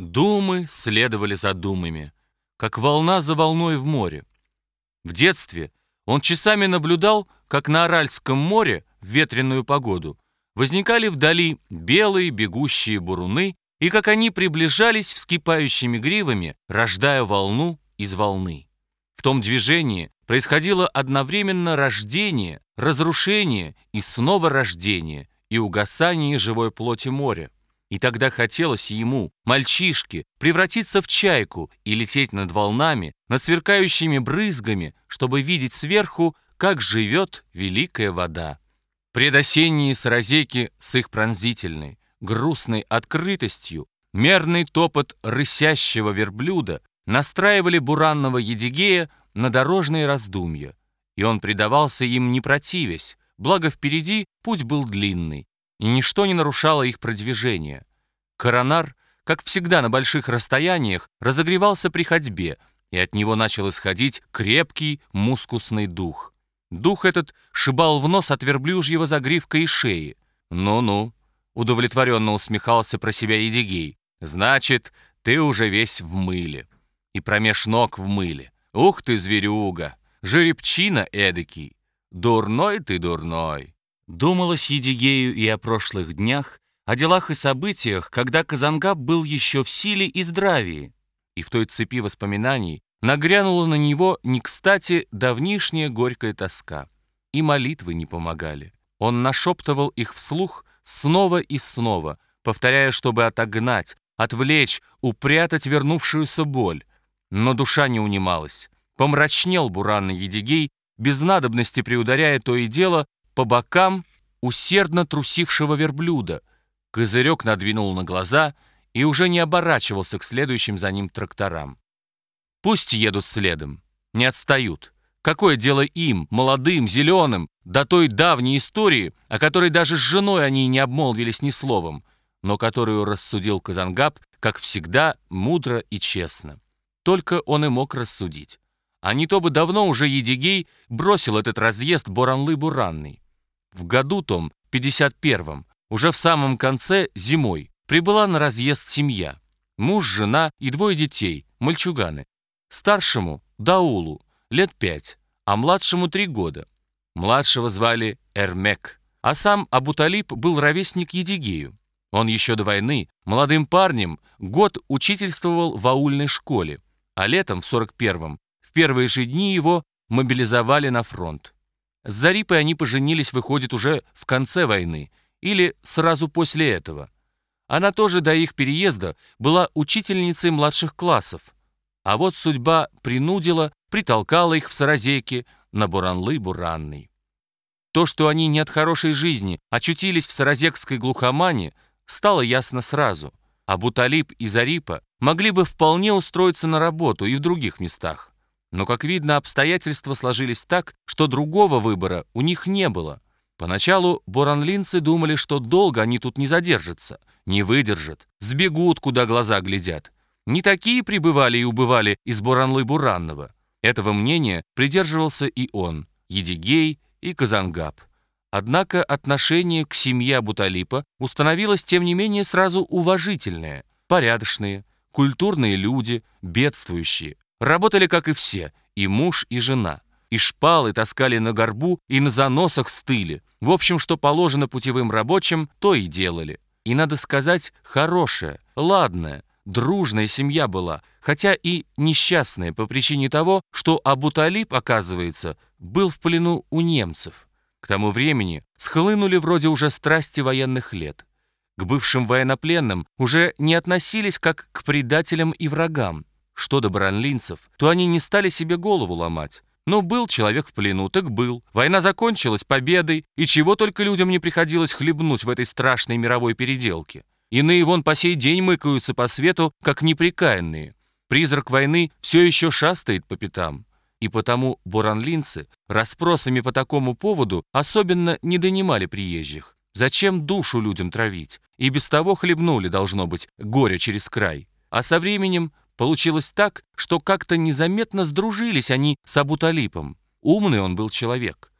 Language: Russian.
Думы следовали за думами, как волна за волной в море. В детстве он часами наблюдал, как на Аральском море в ветреную погоду возникали вдали белые бегущие буруны и как они приближались вскипающими гривами, рождая волну из волны. В том движении происходило одновременно рождение, разрушение и снова рождение и угасание живой плоти моря. И тогда хотелось ему, мальчишке, превратиться в чайку и лететь над волнами, над сверкающими брызгами, чтобы видеть сверху, как живет великая вода. Предосенние саразеки с их пронзительной, грустной открытостью, мерный топот рысящего верблюда настраивали буранного Едигея на дорожные раздумья, и он предавался им не противясь, благо впереди путь был длинный, и ничто не нарушало их продвижение. Коронар, как всегда на больших расстояниях, разогревался при ходьбе, и от него начал исходить крепкий мускусный дух. Дух этот шибал в нос от верблюжьего загривка и шеи. «Ну-ну», — удовлетворенно усмехался про себя Едигей, «значит, ты уже весь в мыле. И промеж ног в мыле. Ух ты, зверюга, жеребчина эдакий. Дурной ты, дурной». Думалось Едигею и о прошлых днях, о делах и событиях, когда Казангаб был еще в силе и здравии. И в той цепи воспоминаний нагрянула на него не кстати давнишняя горькая тоска. И молитвы не помогали. Он нашептывал их вслух снова и снова, повторяя, чтобы отогнать, отвлечь, упрятать вернувшуюся боль. Но душа не унималась. Помрачнел буранный Едигей, без надобности приударяя то и дело по бокам усердно трусившего верблюда. Козырек надвинул на глаза и уже не оборачивался к следующим за ним тракторам. Пусть едут следом, не отстают. Какое дело им, молодым, зеленым, до той давней истории, о которой даже с женой они не обмолвились ни словом, но которую рассудил Казангаб, как всегда, мудро и честно. Только он и мог рассудить. А не то бы давно уже Едигей бросил этот разъезд Боранлы-Буранный. В году том, 51-м, уже в самом конце, зимой, прибыла на разъезд семья. Муж, жена и двое детей, мальчуганы. Старшему, Даулу, лет пять, а младшему три года. Младшего звали Эрмек, а сам Абуталиб был ровесник Едигею. Он еще до войны молодым парнем год учительствовал в аульной школе, а летом в 41-м в первые же дни его мобилизовали на фронт. С Зарипой они поженились, выходит, уже в конце войны или сразу после этого. Она тоже до их переезда была учительницей младших классов. А вот судьба принудила, притолкала их в Саразеке на Буранлы-Буранный. То, что они не от хорошей жизни очутились в саразекской глухомане, стало ясно сразу. А Буталип и Зарипа могли бы вполне устроиться на работу и в других местах. Но, как видно, обстоятельства сложились так, что другого выбора у них не было. Поначалу боранлинцы думали, что долго они тут не задержатся, не выдержат, сбегут, куда глаза глядят. Не такие прибывали и убывали из Боранлы-Буранного. Этого мнения придерживался и он, Едигей и Казангаб. Однако отношение к семье Буталипа установилось, тем не менее, сразу уважительное, порядочные, культурные люди, бедствующие. Работали, как и все, и муж, и жена. И шпалы таскали на горбу, и на заносах стыли. В общем, что положено путевым рабочим, то и делали. И, надо сказать, хорошая, ладная, дружная семья была, хотя и несчастная по причине того, что Абуталиб, оказывается, был в плену у немцев. К тому времени схлынули вроде уже страсти военных лет. К бывшим военнопленным уже не относились как к предателям и врагам. Что до бранлинцев, то они не стали себе голову ломать. Но был человек в плену, так был. Война закончилась победой, и чего только людям не приходилось хлебнуть в этой страшной мировой переделке. Иные вон по сей день мыкаются по свету, как неприкаянные. Призрак войны все еще шастает по пятам. И потому буранлинцы расспросами по такому поводу особенно не донимали приезжих. Зачем душу людям травить? И без того хлебнули, должно быть, горе через край. А со временем получилось так, что как-то незаметно сдружились они с Абуталипом. Умный он был человек.